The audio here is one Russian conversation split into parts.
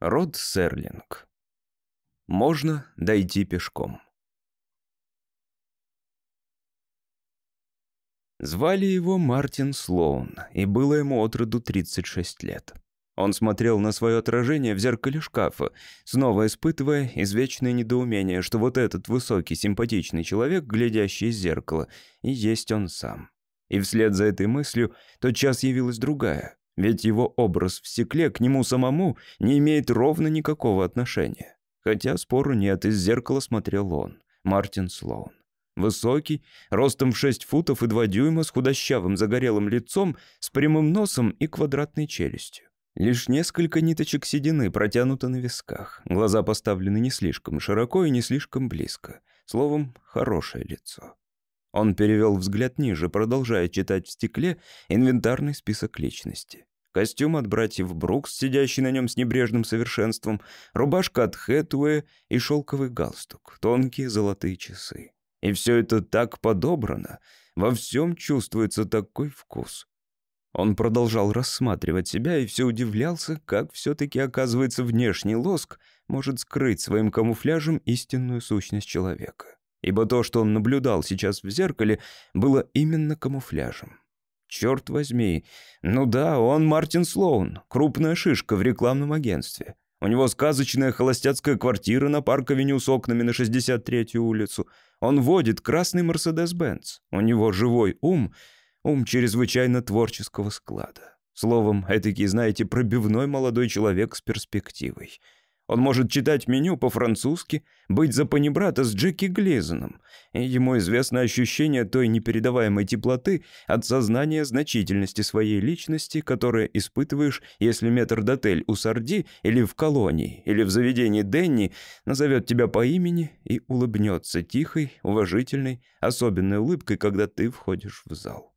Род Серлинг. Можно дойти пешком. Звали его Мартин Слоун, и было ему от роду 36 лет. Он смотрел на свое отражение в зеркале шкафа, снова испытывая извечное недоумение, что вот этот высокий, симпатичный человек, глядящий из зеркала, и есть он сам. И вслед за этой мыслью тотчас явилась другая, ведь его образ в стекле к нему самому не имеет ровно никакого отношения. Хотя спору нет, из зеркала смотрел он, Мартин Слоун. Высокий, ростом в 6 футов и 2 дюйма, с худощавым загорелым лицом, с прямым носом и квадратной челюстью. Лишь несколько ниточек седины протянуты на висках. Глаза поставлены не слишком широко и не слишком близко. Словом, хорошее лицо. Он перевел взгляд ниже, продолжая читать в стекле инвентарный список личности. Костюм от братьев Брукс, сидящий на нем с небрежным совершенством, рубашка от Хэтуэ и шелковый галстук, тонкие золотые часы. И все это так подобрано, во всем чувствуется такой вкус. Он продолжал рассматривать себя и все удивлялся, как все-таки, оказывается, внешний лоск может скрыть своим камуфляжем истинную сущность человека. Ибо то, что он наблюдал сейчас в зеркале, было именно камуфляжем. Черт возьми, ну да, он Мартин Слоун, крупная шишка в рекламном агентстве. У него сказочная холостяцкая квартира на парк-авеню с окнами на 63-ю улицу. Он водит красный Мерседес-Бенц. У него живой ум — ум чрезвычайно творческого склада. Словом, этакий, знаете, пробивной молодой человек с перспективой. Он может читать меню по-французски, быть за панибрата с Джеки Глизоном, и ему известно ощущение той непередаваемой теплоты от сознания значительности своей личности, которое испытываешь, если метрдотель у Сарди или в колонии, или в заведении Денни назовет тебя по имени и улыбнется тихой, уважительной, особенной улыбкой, когда ты входишь в зал.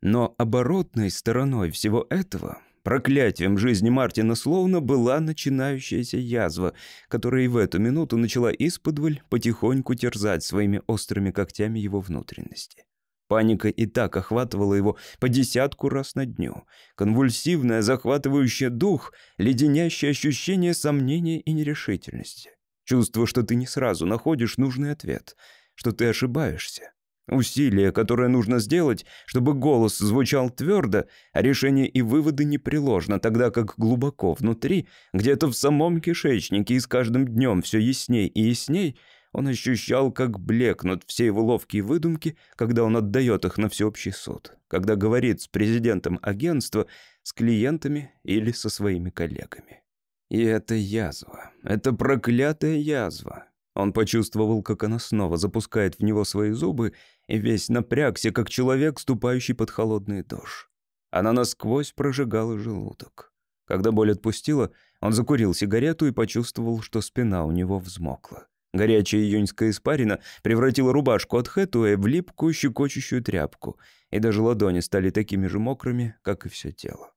Но оборотной стороной всего этого, проклятием жизни Мартина Слоуна, была начинающаяся язва, которая и в эту минуту начала исподволь потихоньку терзать своими острыми когтями его внутренности. Паника и так охватывала его по десятку раз на дню. Конвульсивное, захватывающее дух, леденящее ощущение сомнения и нерешительности. Чувство, что ты не сразу находишь нужный ответ, что ты ошибаешься. Усилие, которое нужно сделать, чтобы голос звучал твердо, а решение и выводы непреложно, тогда как глубоко внутри, где-то в самом кишечнике и с каждым днем все ясней и ясней, он ощущал, как блекнут все его ловкие выдумки, когда он отдает их на всеобщий суд, когда говорит с президентом агентства, с клиентами или со своими коллегами. И это язва, это проклятая язва, он почувствовал, как она снова запускает в него свои зубы, и весь напрягся, как человек, ступающий под холодный дождь. Она насквозь прожигала желудок. Когда боль отпустила, он закурил сигарету и почувствовал, что спина у него взмокла. Горячая июньская испарина превратила рубашку от Хэтуэ в липкую щекочущую тряпку, и даже ладони стали такими же мокрыми, как и все тело.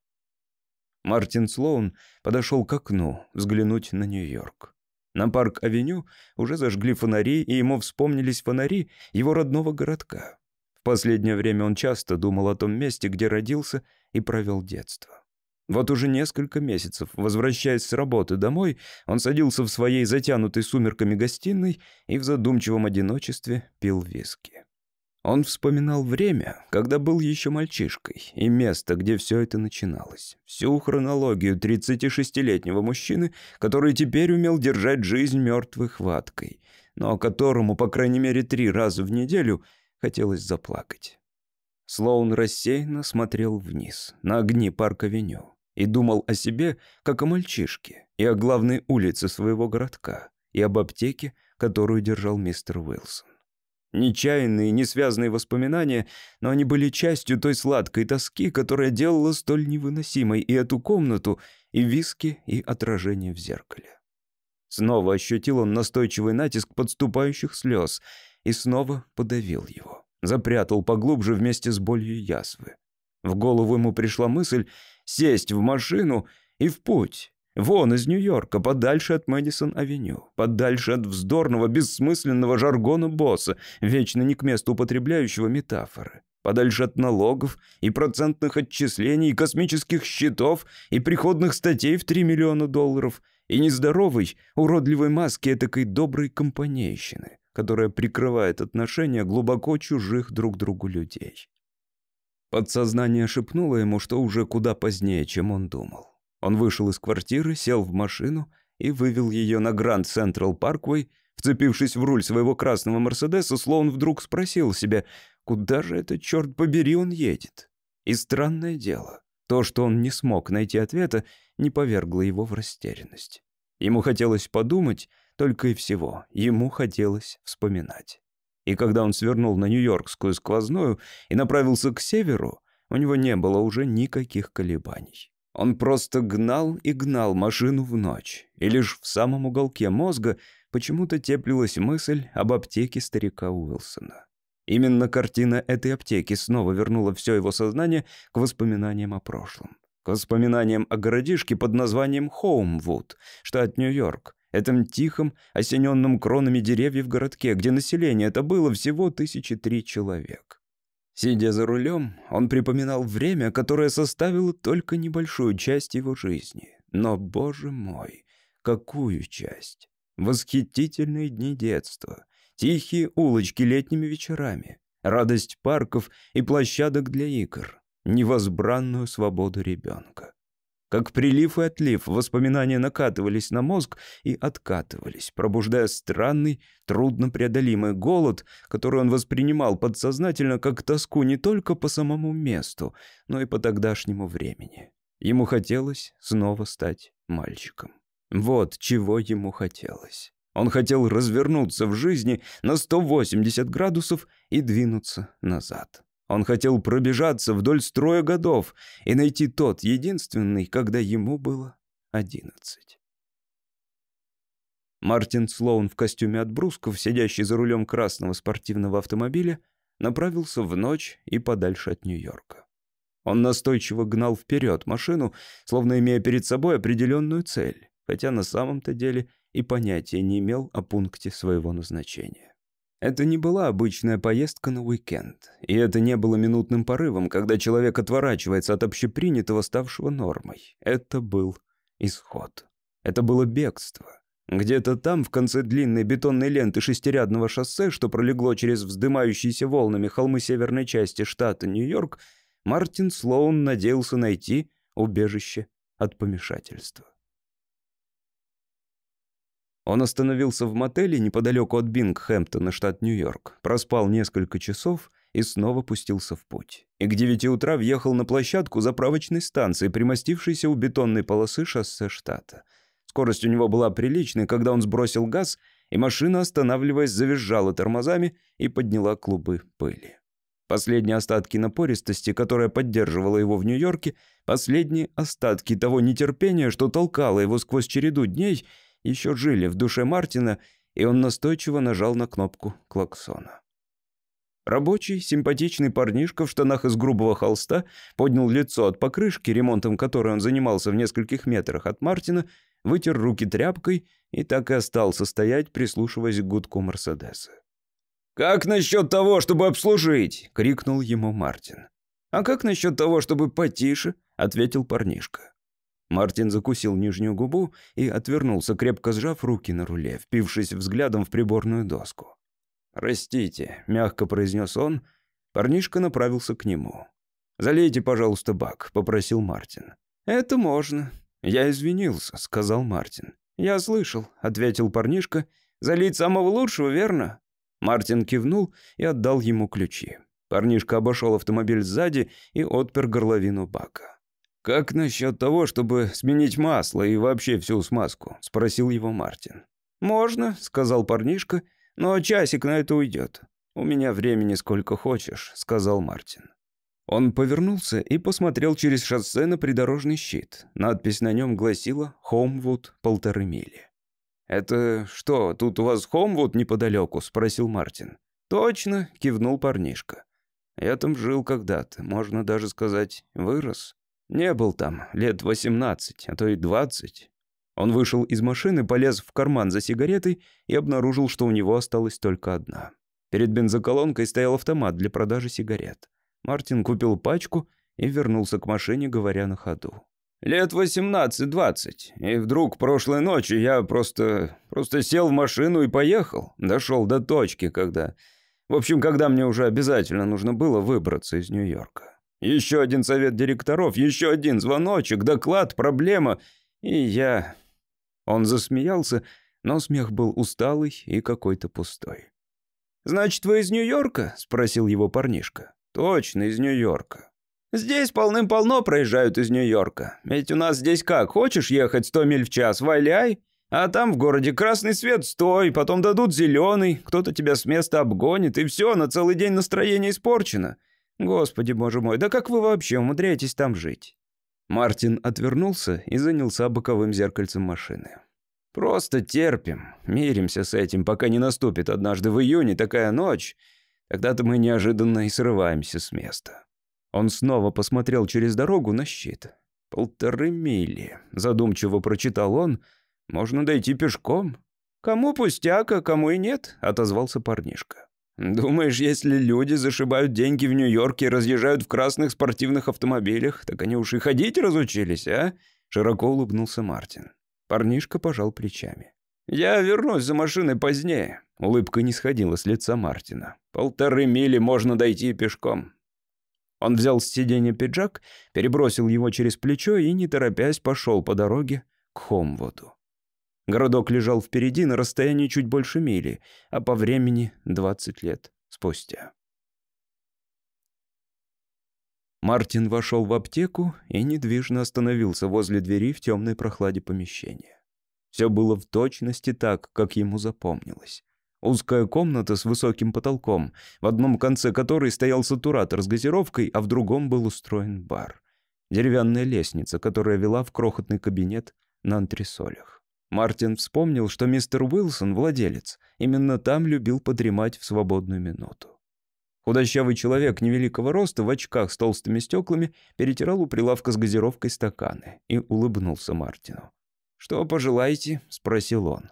Мартин Слоун подошел к окну взглянуть на Нью-Йорк. На парк-авеню уже зажгли фонари, и ему вспомнились фонари его родного городка. В последнее время он часто думал о том месте, где родился и провел детство. Вот уже несколько месяцев, возвращаясь с работы домой, он садился в своей затянутой сумерками гостиной и в задумчивом одиночестве пил виски. Он вспоминал время, когда был еще мальчишкой, и место, где все это начиналось. Всю хронологию 36-летнего мужчины, который теперь умел держать жизнь мертвой хваткой, но которому, по крайней мере, три раза в неделю хотелось заплакать. Слоун рассеянно смотрел вниз, на огни парк-авеню, и думал о себе, как о мальчишке, и о главной улице своего городка, и об аптеке, которую держал мистер Уилсон. Нечаянные, не связанные воспоминания, но они были частью той сладкой тоски, которая делала столь невыносимой и эту комнату, и виски, и отражение в зеркале. Снова ощутил он настойчивый натиск подступающих слез и снова подавил его. Запрятал поглубже вместе с болью язвы. В голову ему пришла мысль сесть в машину и в путь. Вон из Нью-Йорка, подальше от Мэдисон-авеню, подальше от вздорного, бессмысленного жаргона босса, вечно не к месту употребляющего метафоры. Подальше от налогов и процентных отчислений, и космических счетов, и приходных статей в 3 миллиона долларов, и нездоровой, уродливой маски этакой доброй компанейщины, которая прикрывает отношения глубоко чужих друг другу людей. Подсознание шепнуло ему, что уже куда позднее, чем он думал. Он вышел из квартиры, сел в машину и вывел ее на Гранд Централ Парквей. Вцепившись в руль своего красного Мерседеса, Слоун вдруг спросил себя, куда же это, черт побери, он едет? И странное дело, то, что он не смог найти ответа, не повергло его в растерянность. Ему хотелось подумать, только и всего, ему хотелось вспоминать. И когда он свернул на Нью-Йоркскую сквозную и направился к северу, у него не было уже никаких колебаний. Он просто гнал и гнал машину в ночь, и лишь в самом уголке мозга почему-то теплилась мысль об аптеке старика Уилсона. Именно картина этой аптеки снова вернула все его сознание к воспоминаниям о прошлом. К воспоминаниям о городишке под названием Хоумвуд, штат Нью-Йорк, этом тихом, осененном кронами деревьев городке, где население это было всего тысячи три человек. Сидя за рулем, он припоминал время, которое составило только небольшую часть его жизни. Но, боже мой, какую часть? Восхитительные дни детства, тихие улочки летними вечерами, радость парков и площадок для игр, невозбранную свободу ребенка. Как прилив и отлив, воспоминания накатывались на мозг и откатывались, пробуждая странный, труднопреодолимый голод, который он воспринимал подсознательно как тоску не только по самому месту, но и по тогдашнему времени. Ему хотелось снова стать мальчиком. Вот чего ему хотелось. Он хотел развернуться в жизни на 180 градусов и двинуться назад. Он хотел пробежаться вдоль строя годов и найти тот единственный, когда ему было одиннадцать. Мартин Слоун в костюме от брусков, сидящий за рулем красного спортивного автомобиля, направился в ночь и подальше от Нью-Йорка. Он настойчиво гнал вперед машину, словно имея перед собой определенную цель, хотя на самом-то деле и понятия не имел о пункте своего назначения. Это не была обычная поездка на уикенд, и это не было минутным порывом, когда человек отворачивается от общепринятого, ставшего нормой. Это был исход. Это было бегство. Где-то там, в конце длинной бетонной ленты шестирядного шоссе, что пролегло через вздымающиеся волнами холмы северной части штата Нью-Йорк, Мартин Слоун надеялся найти убежище от помешательства. Он остановился в мотеле неподалеку от Бингхэмптона, штат Нью-Йорк, проспал несколько часов и снова пустился в путь. И к девяти утра въехал на площадку заправочной станции, примостившейся у бетонной полосы шоссе штата. Скорость у него была приличной, когда он сбросил газ, и машина, останавливаясь, завизжала тормозами и подняла клубы пыли. Последние остатки напористости, которая поддерживала его в Нью-Йорке, последние остатки того нетерпения, что толкало его сквозь череду дней — еще жили в душе Мартина, и он настойчиво нажал на кнопку клаксона. Рабочий, симпатичный парнишка в штанах из грубого холста поднял лицо от покрышки, ремонтом которой он занимался в нескольких метрах от Мартина, вытер руки тряпкой и так и остался стоять, прислушиваясь к гудку Мерседеса. «Как насчет того, чтобы обслужить?» — крикнул ему Мартин. «А как насчет того, чтобы потише?» — ответил парнишка. Мартин закусил нижнюю губу и отвернулся, крепко сжав руки на руле, впившись взглядом в приборную доску. «Простите», — мягко произнес он. Парнишка направился к нему. «Залейте, пожалуйста, бак», — попросил Мартин. «Это можно». «Я извинился», — сказал Мартин. «Я слышал», — ответил парнишка. «Залить самого лучшего, верно?» Мартин кивнул и отдал ему ключи. Парнишка обошел автомобиль сзади и отпер горловину бака. «Как насчет того, чтобы сменить масло и вообще всю смазку?» — спросил его Мартин. «Можно», — сказал парнишка, — «но часик на это уйдет». «У меня времени сколько хочешь», — сказал Мартин. Он повернулся и посмотрел через шоссе на придорожный щит. Надпись на нем гласила «Хомвуд полторы мили». «Это что, тут у вас Хомвуд неподалеку?» — спросил Мартин. «Точно», — кивнул парнишка. «Я там жил когда-то, можно даже сказать, вырос». Не был там лет 18, а то и 20. Он вышел из машины, полез в карман за сигаретой и обнаружил, что у него осталась только одна. Перед бензоколонкой стоял автомат для продажи сигарет. Мартин купил пачку и вернулся к машине, говоря на ходу. Лет 18-20. И вдруг прошлой ночью я просто... просто сел в машину и поехал. Дошел до точки, когда... В общем, когда мне уже обязательно нужно было выбраться из Нью-Йорка. Еще один совет директоров, еще один звоночек, доклад, проблема. И я... Он засмеялся, но смех был усталый и какой-то пустой. «Значит, вы из Нью-Йорка?» — спросил его парнишка. «Точно, из Нью-Йорка. Здесь полным-полно проезжают из Нью-Йорка. Ведь у нас здесь как, хочешь ехать 100 миль в час, валяй. А там в городе красный свет, стой, потом дадут зеленый, кто-то тебя с места обгонит, и все, на целый день настроение испорчено. Господи, боже мой, да как вы вообще умудряетесь там жить?» Мартин отвернулся и занялся боковым зеркальцем машины. «Просто терпим, миримся с этим, пока не наступит однажды в июне такая ночь. Тогда-то мы неожиданно и срываемся с места». Он снова посмотрел через дорогу на щит. «Полторы мили», — задумчиво прочитал он. «Можно дойти пешком». «Кому пустяк, а кому и нет», — отозвался парнишка. «Думаешь, если люди зашибают деньги в Нью-Йорке и разъезжают в красных спортивных автомобилях, так они уж и ходить разучились, а?» Широко улыбнулся Мартин. Парнишка пожал плечами. «Я вернусь за машиной позднее». Улыбка не сходила с лица Мартина. «Полторы мили можно дойти пешком. Он взял с сиденья пиджак, перебросил его через плечо и, не торопясь, пошел по дороге к Хомвуду. Городок лежал впереди на расстоянии чуть больше мили, а по времени 20 лет спустя. Мартин вошел в аптеку и недвижно остановился возле двери в темной прохладе помещения. Все было в точности так, как ему запомнилось. Узкая комната с высоким потолком, в одном конце которой стоял сатуратор с газировкой, а в другом был устроен бар. Деревянная лестница, которая вела в крохотный кабинет на антресолях. Мартин вспомнил, что мистер Уилсон, владелец, именно там любил подремать в свободную минуту. Худощавый человек невеликого роста в очках с толстыми стеклами перетирал у прилавка с газировкой стаканы и улыбнулся Мартину. «Что пожелаете?» — спросил он.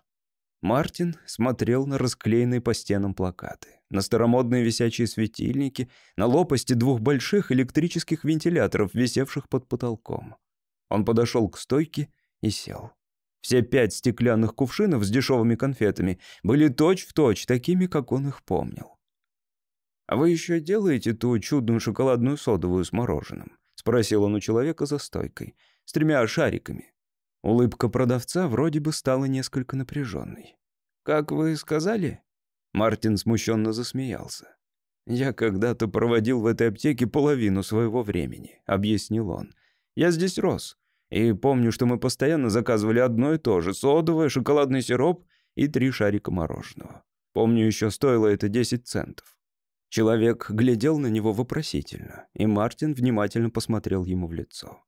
Мартин смотрел на расклеенные по стенам плакаты, на старомодные висячие светильники, на лопасти двух больших электрических вентиляторов, висевших под потолком. Он подошел к стойке и сел. Все пять стеклянных кувшинов с дешевыми конфетами были точь-в-точь точь такими, как он их помнил. «А вы еще делаете ту чудную шоколадную содовую с мороженым?» — спросил он у человека за стойкой. «С тремя шариками. Улыбка продавца вроде бы стала несколько напряженной. «Как вы сказали?» Мартин смущенно засмеялся. «Я когда-то проводил в этой аптеке половину своего времени», — объяснил он. «Я здесь рос, и помню, что мы постоянно заказывали одно и то же — содовое, шоколадный сироп и три шарика мороженого. Помню, еще стоило это 10 центов». Человек глядел на него вопросительно, и Мартин внимательно посмотрел ему в лицо.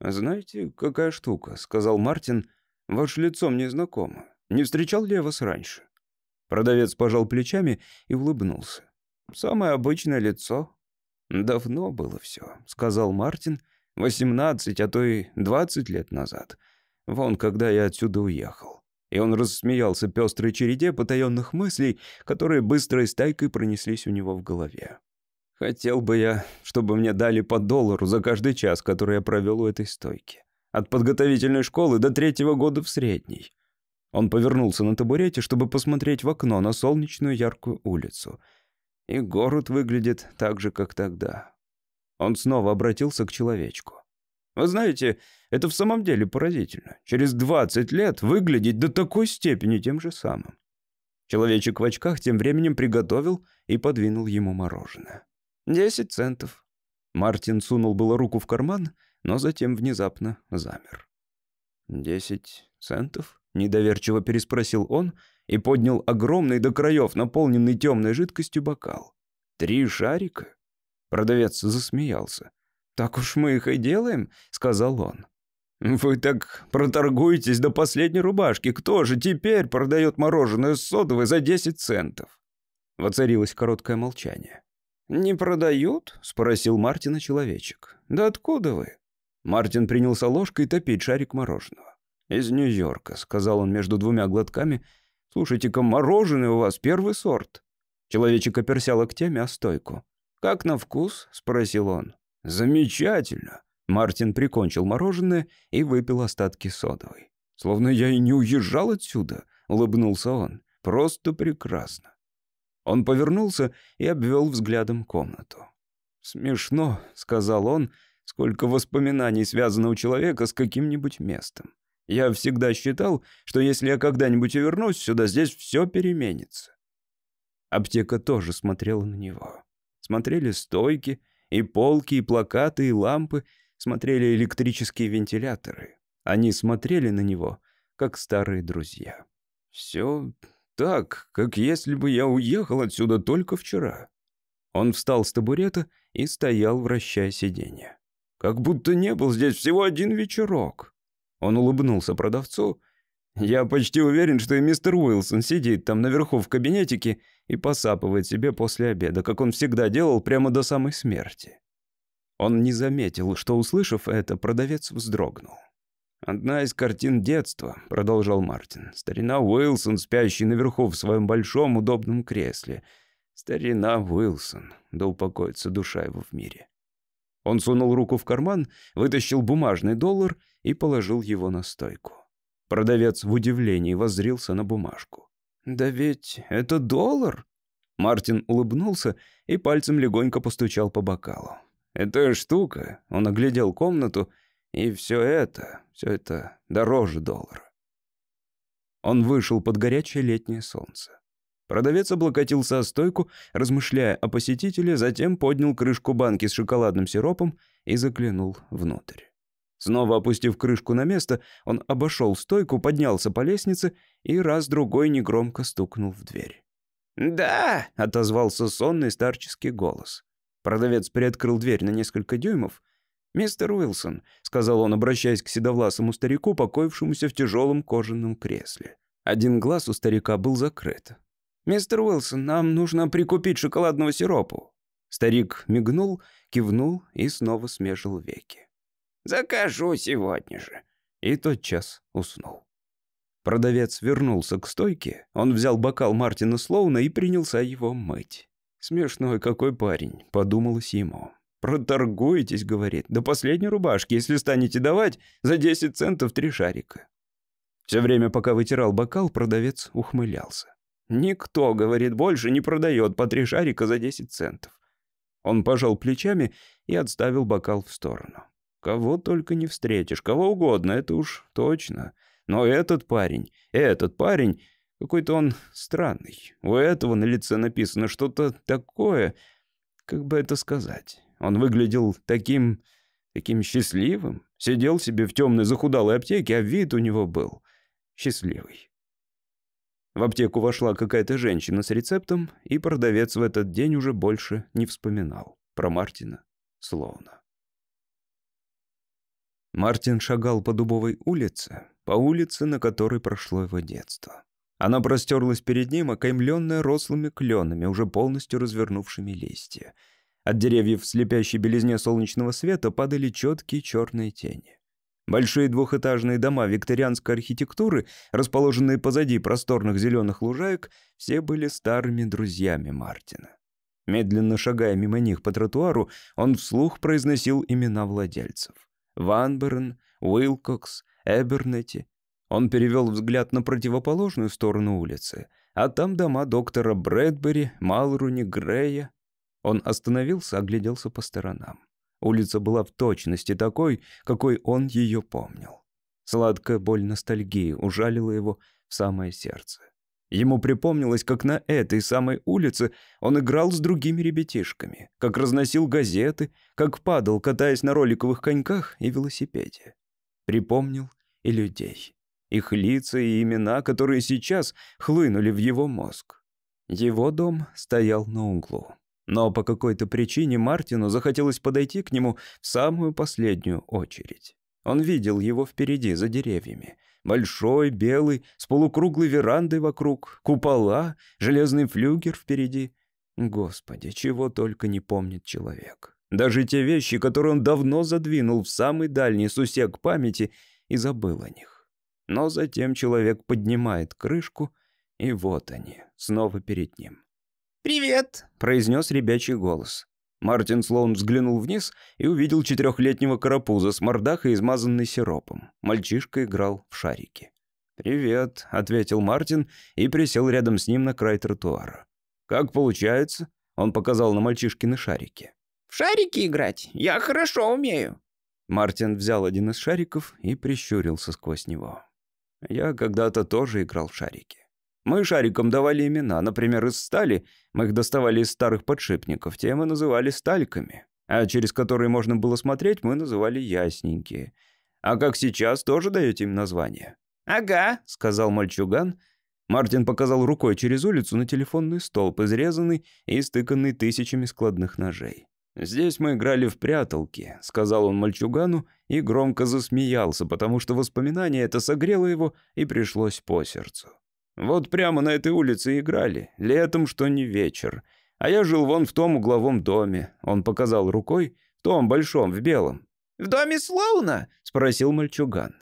«Знаете, какая штука?» — сказал Мартин. «Ваше лицо мне знакомо. Не встречал ли я вас раньше?» Продавец пожал плечами и улыбнулся. «Самое обычное лицо». «Давно было все», — сказал Мартин. «Восемнадцать, а то и двадцать лет назад. Вон, когда я отсюда уехал». И он рассмеялся пестрой череде потаенных мыслей, которые быстрой стайкой пронеслись у него в голове. Хотел бы я, чтобы мне дали по доллару за каждый час, который я провел у этой стойки. От подготовительной школы до третьего года в средней. Он повернулся на табурете, чтобы посмотреть в окно на солнечную яркую улицу. И город выглядит так же, как тогда. Он снова обратился к человечку. Вы знаете, это в самом деле поразительно. Через 20 лет выглядеть до такой степени тем же самым. Человечек в очках тем временем приготовил и подвинул ему мороженое. «Десять центов». Мартин сунул было руку в карман, но затем внезапно замер. «Десять центов?» — недоверчиво переспросил он и поднял огромный до краев, наполненный темной жидкостью бокал. «Три шарика?» Продавец засмеялся. «Так уж мы их и делаем», — сказал он. «Вы так проторгуетесь до последней рубашки. Кто же теперь продает мороженое с содовой за десять центов?» Воцарилось короткое молчание. «Не продают?» — спросил Мартина человечек. «Да откуда вы?» Мартин принялся ложкой топить шарик мороженого. «Из Нью-Йорка», — сказал он между двумя глотками. «Слушайте-ка, мороженое у вас первый сорт». Человечек оперся локтями о стойку. «Как на вкус?» — спросил он. «Замечательно. Мартин прикончил мороженое и выпил остатки содовой. «Словно я и не уезжал отсюда», — улыбнулся он. «Просто прекрасно». Он повернулся и обвел взглядом комнату. «Смешно», — сказал он, — «сколько воспоминаний связано у человека с каким-нибудь местом. Я всегда считал, что если я когда-нибудь вернусь сюда, здесь все переменится». Аптека тоже смотрела на него. Смотрели стойки, и полки, и плакаты, и лампы, смотрели электрические вентиляторы. Они смотрели на него, как старые друзья. Все так, как если бы я уехал отсюда только вчера. Он встал с табурета и стоял, вращая сиденье. Как будто не был здесь всего один вечерок. Он улыбнулся продавцу. «Я почти уверен, что и мистер Уилсон сидит там наверху в кабинетике и посапывает себе после обеда, как он всегда делал прямо до самой смерти». Он не заметил, что, услышав это, продавец вздрогнул. «Одна из картин детства», — продолжал Мартин. «Старина Уилсон, спящий наверху в своем большом удобном кресле. Старина Уилсон, да упокоится душа его в мире». Он сунул руку в карман, вытащил бумажный доллар и положил его на стойку. Продавец в удивлении воззрился на бумажку. «Да ведь это доллар!» Мартин улыбнулся и пальцем легонько постучал по бокалу. «Это штука», — он оглядел комнату, — и все это, все это дороже доллара. Он вышел под горячее летнее солнце. Продавец облокотился о стойку, размышляя о посетителе, затем поднял крышку банки с шоколадным сиропом и заглянул внутрь. Снова опустив крышку на место, он обошел стойку, поднялся по лестнице и раз-другой негромко стукнул в дверь. «Да!» — отозвался сонный старческий голос. Продавец приоткрыл дверь на несколько дюймов — «Мистер Уилсон», — сказал он, обращаясь к седовласому старику, покоившемуся в тяжелом кожаном кресле. Один глаз у старика был закрыт. «Мистер Уилсон, нам нужно прикупить шоколадного сиропу». Старик мигнул, кивнул и снова смежил веки. «Закажу сегодня же». И тотчас уснул. Продавец вернулся к стойке, он взял бокал Мартина Слоуна и принялся его мыть. «Смешной какой парень», — подумалось ему. «Проторгуетесь», — говорит, — «до последней рубашки, если станете давать за 10 центов три шарика». Все время, пока вытирал бокал, продавец ухмылялся. «Никто, — говорит, — больше не продает по три шарика за 10 центов». Он пожал плечами и отставил бокал в сторону. «Кого только не встретишь, кого угодно, это уж точно. Но этот парень, этот парень, какой-то он странный. У этого на лице написано что-то такое, как бы это сказать. Он выглядел таким... таким счастливым. Сидел себе в темной захудалой аптеке, а вид у него был счастливый. В аптеку вошла какая-то женщина с рецептом, и продавец в этот день уже больше не вспоминал про Мартина Слоуна. Мартин шагал по дубовой улице, по улице, на которой прошло его детство. Она простерлась перед ним, окаймленная рослыми кленами, уже полностью развернувшими листья — от деревьев в слепящей белизне солнечного света падали четкие черные тени. Большие двухэтажные дома викторианской архитектуры, расположенные позади просторных зеленых лужаек, все были старыми друзьями Мартина. Медленно шагая мимо них по тротуару, он вслух произносил имена владельцев. Ванберн, Уилкокс, Эбернетти. Он перевел взгляд на противоположную сторону улицы, а там дома доктора Брэдбери, Малруни, Грея, он остановился, огляделся по сторонам. Улица была в точности такой, какой он ее помнил. Сладкая боль ностальгии ужалила его в самое сердце. Ему припомнилось, как на этой самой улице он играл с другими ребятишками, как разносил газеты, как падал, катаясь на роликовых коньках и велосипеде. Припомнил и людей, их лица и имена, которые сейчас хлынули в его мозг. Его дом стоял на углу. Но по какой-то причине Мартину захотелось подойти к нему в самую последнюю очередь. Он видел его впереди, за деревьями. Большой, белый, с полукруглой верандой вокруг, купола, железный флюгер впереди. Господи, чего только не помнит человек. Даже те вещи, которые он давно задвинул в самый дальний сусек памяти и забыл о них. Но затем человек поднимает крышку, и вот они, снова перед ним. «Привет!» — произнес ребячий голос. Мартин Слоун взглянул вниз и увидел четырехлетнего карапуза с мордахой, измазанной сиропом. Мальчишка играл в шарики. «Привет», — ответил Мартин и присел рядом с ним на край тротуара. «Как получается?» — он показал на мальчишкины шарики. «В шарики играть? Я хорошо умею». Мартин взял один из шариков и прищурился сквозь него. «Я когда-то тоже играл в шарики. Мы шарикам давали имена, например, из стали, мы их доставали из старых подшипников, те мы называли стальками, а через которые можно было смотреть, мы называли ясненькие. А как сейчас, тоже даете им название?» «Ага», — сказал мальчуган. Мартин показал рукой через улицу на телефонный столб, изрезанный и стыканный тысячами складных ножей. «Здесь мы играли в пряталки», — сказал он мальчугану и громко засмеялся, потому что воспоминание это согрело его и пришлось по сердцу. «Вот прямо на этой улице играли, летом, что не вечер. А я жил вон в том угловом доме», — он показал рукой, — «в том большом, в белом». «В доме Слоуна?» — спросил мальчуган.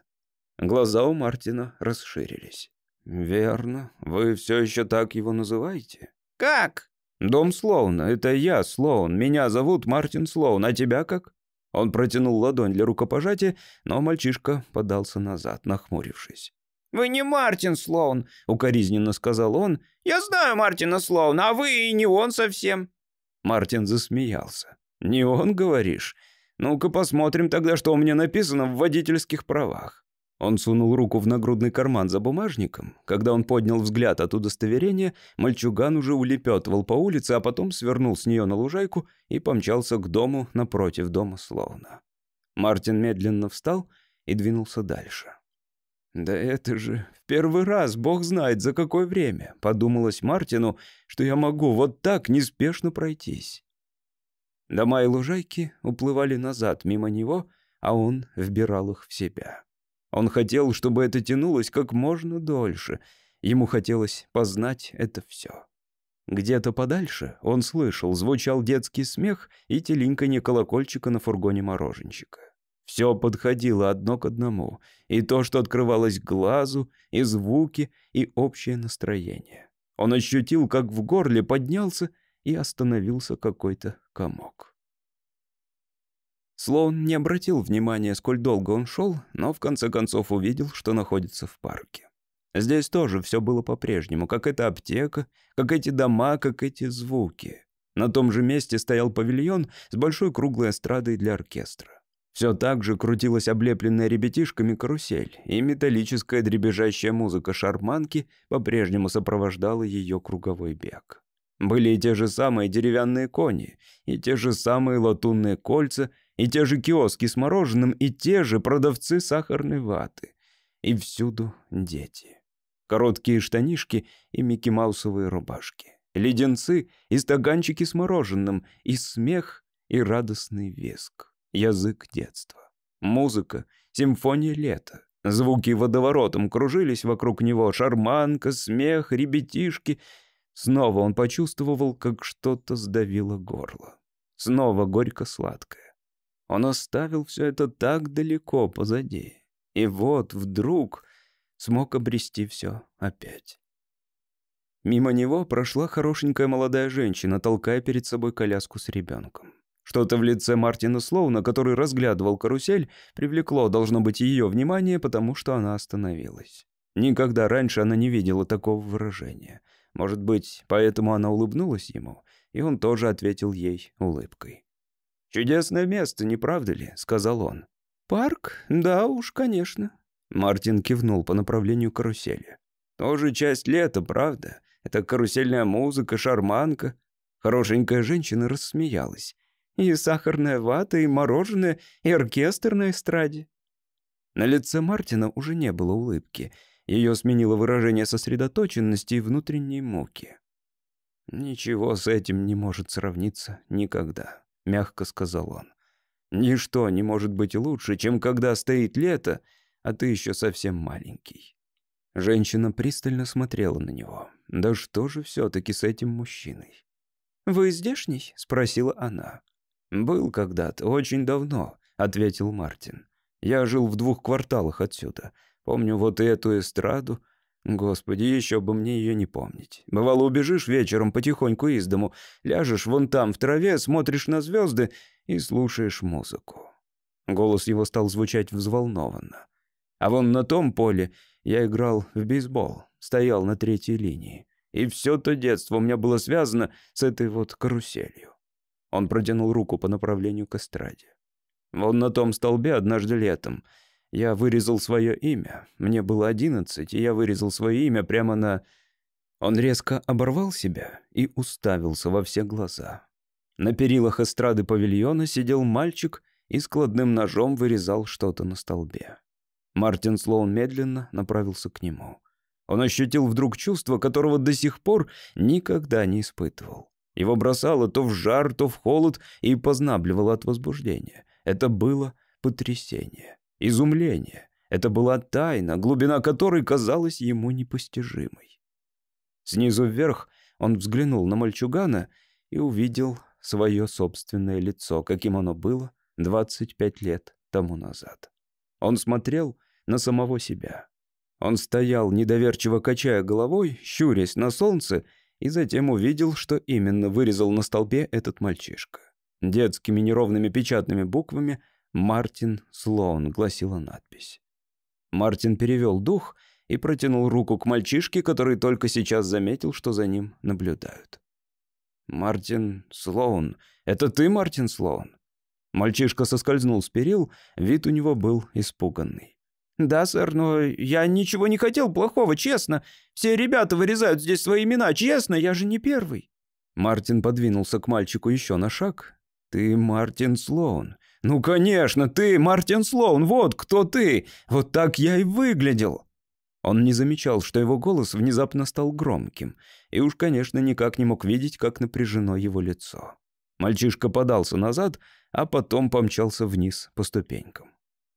Глаза у Мартина расширились. «Верно. Вы все еще так его называете?» «Как?» «Дом Слоуна. Это я, Слоун. Меня зовут Мартин Слоун. А тебя как?» Он протянул ладонь для рукопожатия, но мальчишка подался назад, нахмурившись. «Вы не Мартин Слоун», — укоризненно сказал он. «Я знаю Мартина Слоуна, а вы и не он совсем». Мартин засмеялся. «Не он, говоришь? Ну-ка посмотрим тогда, что у меня написано в водительских правах». Он сунул руку в нагрудный карман за бумажником. Когда он поднял взгляд от удостоверения, мальчуган уже улепетывал по улице, а потом свернул с нее на лужайку и помчался к дому напротив дома Слоуна. Мартин медленно встал и двинулся дальше. «Да это же в первый раз, бог знает, за какое время», — подумалось Мартину, что я могу вот так неспешно пройтись. Дома и лужайки уплывали назад мимо него, а он вбирал их в себя. Он хотел, чтобы это тянулось как можно дольше. Ему хотелось познать это все. Где-то подальше он слышал, звучал детский смех и теленьканье колокольчика на фургоне мороженщика. Все подходило одно к одному, и то, что открывалось глазу, и звуки, и общее настроение. Он ощутил, как в горле поднялся и остановился какой-то комок. Слоун не обратил внимания, сколь долго он шел, но в конце концов увидел, что находится в парке. Здесь тоже все было по-прежнему, как эта аптека, как эти дома, как эти звуки. На том же месте стоял павильон с большой круглой эстрадой для оркестра. Все так же крутилась облепленная ребятишками карусель, и металлическая дребезжащая музыка шарманки по-прежнему сопровождала ее круговой бег. Были и те же самые деревянные кони, и те же самые латунные кольца, и те же киоски с мороженым, и те же продавцы сахарной ваты. И всюду дети. Короткие штанишки и микки-маусовые рубашки. Леденцы и стаканчики с мороженым, и смех, и радостный виск. Язык детства. Музыка, симфония лета. Звуки водоворотом кружились вокруг него. Шарманка, смех, ребятишки. Снова он почувствовал, как что-то сдавило горло. Снова горько-сладкое. Он оставил все это так далеко позади. И вот вдруг смог обрести все опять. Мимо него прошла хорошенькая молодая женщина, толкая перед собой коляску с ребенком. Что-то в лице Мартина Слоуна, который разглядывал карусель, привлекло, должно быть, ее внимание, потому что она остановилась. Никогда раньше она не видела такого выражения. Может быть, поэтому она улыбнулась ему, и он тоже ответил ей улыбкой. «Чудесное место, не правда ли?» — сказал он. «Парк? Да уж, конечно». Мартин кивнул по направлению карусели. «Тоже часть лета, правда? Это карусельная музыка, шарманка». Хорошенькая женщина рассмеялась. «И сахарная вата, и мороженое, и оркестр на эстраде». На лице Мартина уже не было улыбки. Ее сменило выражение сосредоточенности и внутренней муки. Ничего с этим не может сравниться никогда. — мягко сказал он. «Ничто не может быть лучше, чем когда стоит лето, а ты еще совсем маленький». Женщина пристально смотрела на него. «Да что же все-таки с этим мужчиной?» «Вы здешний?» — спросила она. «Был когда-то, очень давно», — ответил Мартин. «Я жил в двух кварталах отсюда. Помню вот эту эстраду. Господи, еще бы мне ее не помнить. Бывало, убежишь вечером потихоньку из дому, ляжешь вон там в траве, смотришь на звезды и слушаешь музыку. Голос его стал звучать взволнованно. А вон на том поле я играл в бейсбол, стоял на третьей линии. И все то детство у меня было связано с этой вот каруселью. Он протянул руку по направлению к эстраде. Вон на том столбе однажды летом я вырезал свое имя. Мне было одиннадцать, и я вырезал свое имя прямо на... Он резко оборвал себя и уставился во все глаза. На перилах эстрады павильона сидел мальчик и складным ножом вырезал что-то на столбе. Мартин Слоун медленно направился к нему. Он ощутил вдруг чувство, которого до сих пор никогда не испытывал. Его бросало то в жар, то в холод и познабливало от возбуждения. Это было потрясение, изумление. Это была тайна, глубина которой казалась ему непостижимой. Снизу вверх он взглянул на мальчугана и увидел свое собственное лицо, каким оно было 25 лет тому назад. Он смотрел на самого себя. Он стоял, недоверчиво качая головой, щурясь на солнце, и затем увидел, что именно вырезал на столбе этот мальчишка. Детскими неровными печатными буквами «Мартин Слоун» гласила надпись. Мартин перевел дух и протянул руку к мальчишке, который только сейчас заметил, что за ним наблюдают. «Мартин Слоун. Это ты, Мартин Слоун?» Мальчишка соскользнул с перил, вид у него был испуганный. «Да, сэр, но я ничего не хотел плохого, честно. Все ребята вырезают здесь свои имена, честно, я же не первый». Мартин подвинулся к мальчику еще на шаг. «Ты Мартин Слоун». «Ну, конечно, ты Мартин Слоун, вот кто ты! Вот так я и выглядел!» Он не замечал, что его голос внезапно стал громким, и уж, конечно, никак не мог видеть, как напряжено его лицо. Мальчишка подался назад, а потом помчался вниз по ступенькам.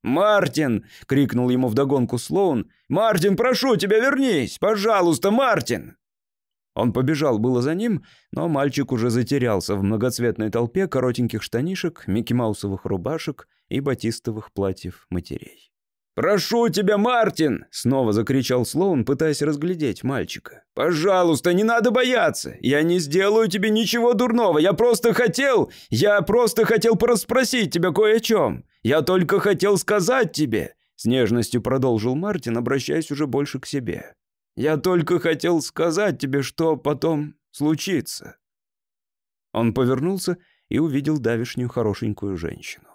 «Мартин!» — крикнул ему вдогонку Слоун. «Мартин, прошу тебя, вернись! Пожалуйста, Мартин!» Он побежал было за ним, но мальчик уже затерялся в многоцветной толпе коротеньких штанишек, микки-маусовых рубашек и батистовых платьев матерей. «Прошу тебя, Мартин!» — снова закричал Слоун, пытаясь разглядеть мальчика. «Пожалуйста, не надо бояться! Я не сделаю тебе ничего дурного! Я просто хотел... Я просто хотел порасспросить тебя кое о чем! Я только хотел сказать тебе!» С нежностью продолжил Мартин, обращаясь уже больше к себе. «Я только хотел сказать тебе, что потом случится». Он повернулся и увидел давишнюю хорошенькую женщину.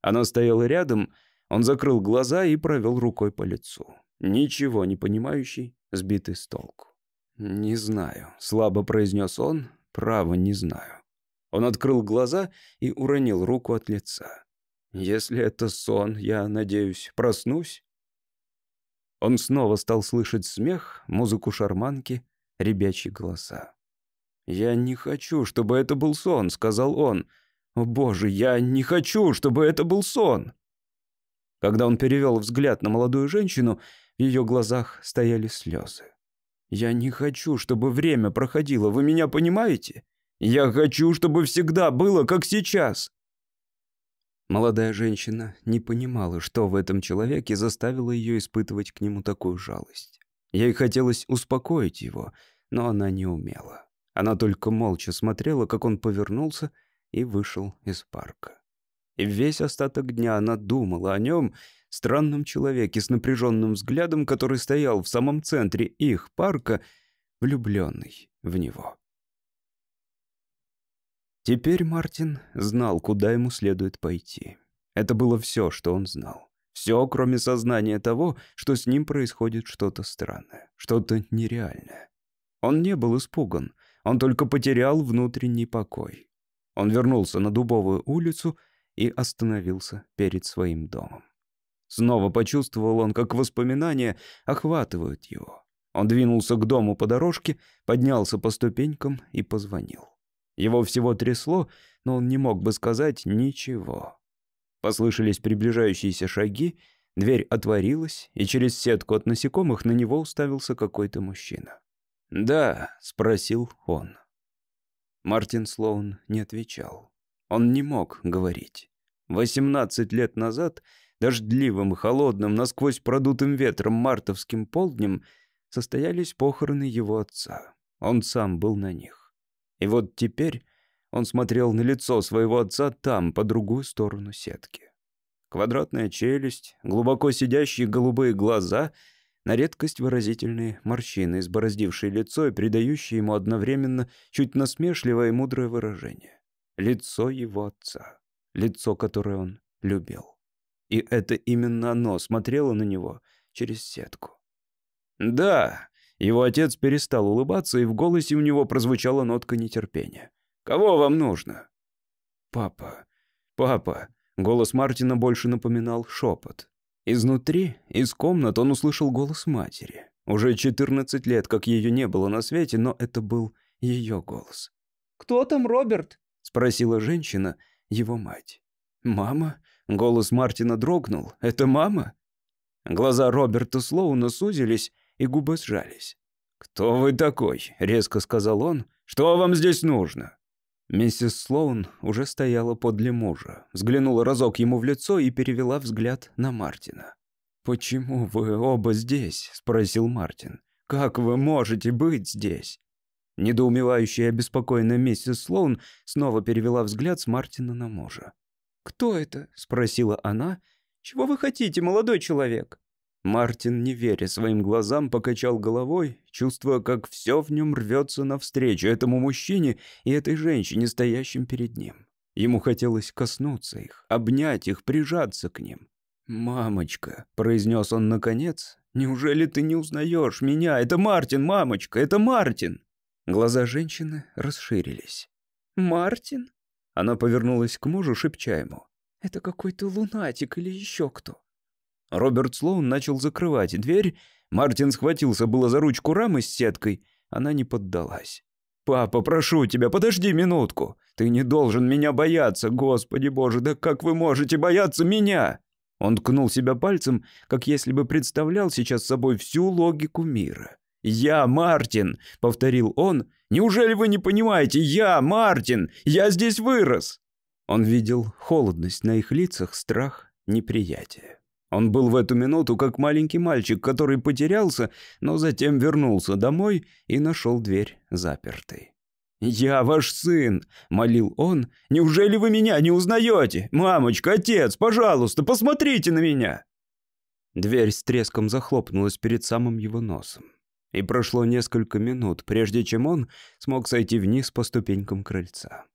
Она стояла рядом он закрыл глаза и провел рукой по лицу. Ничего не понимающий, сбитый с толку. «Не знаю», — слабо произнес он, — «право не знаю». Он открыл глаза и уронил руку от лица. «Если это сон, я, надеюсь, проснусь?» Он снова стал слышать смех, музыку шарманки, ребячьи голоса. «Я не хочу, чтобы это был сон», — сказал он. «О боже, я не хочу, чтобы это был сон!» Когда он перевел взгляд на молодую женщину, в ее глазах стояли слезы. «Я не хочу, чтобы время проходило, вы меня понимаете? Я хочу, чтобы всегда было, как сейчас!» Молодая женщина не понимала, что в этом человеке заставило ее испытывать к нему такую жалость. Ей хотелось успокоить его, но она не умела. Она только молча смотрела, как он повернулся и вышел из парка. И весь остаток дня она думала о нем, странном человеке с напряженным взглядом, который стоял в самом центре их парка, влюбленный в него. Теперь Мартин знал, куда ему следует пойти. Это было все, что он знал. Все, кроме сознания того, что с ним происходит что-то странное, что-то нереальное. Он не был испуган, он только потерял внутренний покой. Он вернулся на Дубовую улицу и остановился перед своим домом. Снова почувствовал он, как воспоминания охватывают его. Он двинулся к дому по дорожке, поднялся по ступенькам и позвонил. Его всего трясло, но он не мог бы сказать ничего. Послышались приближающиеся шаги, дверь отворилась, и через сетку от насекомых на него уставился какой-то мужчина. «Да», — спросил он. Мартин Слоун не отвечал. Он не мог говорить. 18 лет назад, дождливым, холодным, насквозь продутым ветром мартовским полднем, состоялись похороны его отца. Он сам был на них. И вот теперь он смотрел на лицо своего отца там, по другую сторону сетки. Квадратная челюсть, глубоко сидящие голубые глаза, на редкость выразительные морщины, избороздившие лицо и придающие ему одновременно чуть насмешливое и мудрое выражение. Лицо его отца. Лицо, которое он любил. И это именно оно смотрело на него через сетку. «Да», его отец перестал улыбаться, и в голосе у него прозвучала нотка нетерпения. «Кого вам нужно?» «Папа, папа», голос Мартина больше напоминал шепот. Изнутри, из комнат, он услышал голос матери. Уже 14 лет, как ее не было на свете, но это был ее голос. «Кто там, Роберт?» — спросила женщина, его мать. «Мама?» — голос Мартина дрогнул. «Это мама?» Глаза Роберта Слоуна сузились, и губы сжались. «Кто вы такой?» — резко сказал он. «Что вам здесь нужно?» Миссис Слоун уже стояла подле мужа, взглянула разок ему в лицо и перевела взгляд на Мартина. «Почему вы оба здесь?» — спросил Мартин. «Как вы можете быть здесь?» Недоумевающая и обеспокоенная миссис Слоун снова перевела взгляд с Мартина на мужа. «Кто это?» — спросила она. «Чего вы хотите, молодой человек?» Мартин, не веря своим глазам, покачал головой, чувствуя, как все в нем рвется навстречу этому мужчине и этой женщине, стоящим перед ним. Ему хотелось коснуться их, обнять их, прижаться к ним. «Мамочка», — произнес он наконец, — «неужели ты не узнаешь меня? Это Мартин, мамочка, это Мартин!» Глаза женщины расширились. «Мартин?» Она повернулась к мужу, шепча ему. «Это какой-то лунатик или еще кто?» Роберт Слоун начал закрывать дверь. Мартин схватился было за ручку рамы с сеткой. Она не поддалась. «Папа, прошу тебя, подожди минутку. Ты не должен меня бояться, Господи Боже, да как вы можете бояться меня?» Он ткнул себя пальцем, как если бы представлял сейчас собой всю логику мира. «Я Мартин», — повторил он. «Неужели вы не понимаете? Я Мартин! Я здесь вырос!» Он видел холодность на их лицах, страх, неприятие. Он был в эту минуту как маленький мальчик, который потерялся, но затем вернулся домой и нашел дверь запертой. «Я ваш сын!» — молил он. «Неужели вы меня не узнаете? Мамочка, отец, пожалуйста, посмотрите на меня!» Дверь с треском захлопнулась перед самым его носом. И прошло несколько минут, прежде чем он смог сойти вниз по ступенькам крыльца.